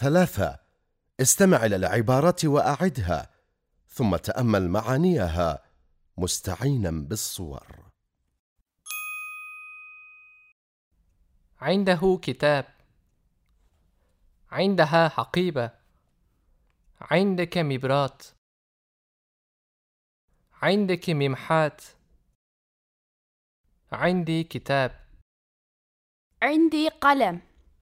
ثلاثة. استمع إلى العبارات وأعدها ثم تأمل معانيها مستعينا بالصور. عنده كتاب. عندها حقيبة. عندك مبرات. عندك ممحات. عندي كتاب. عندي قلم.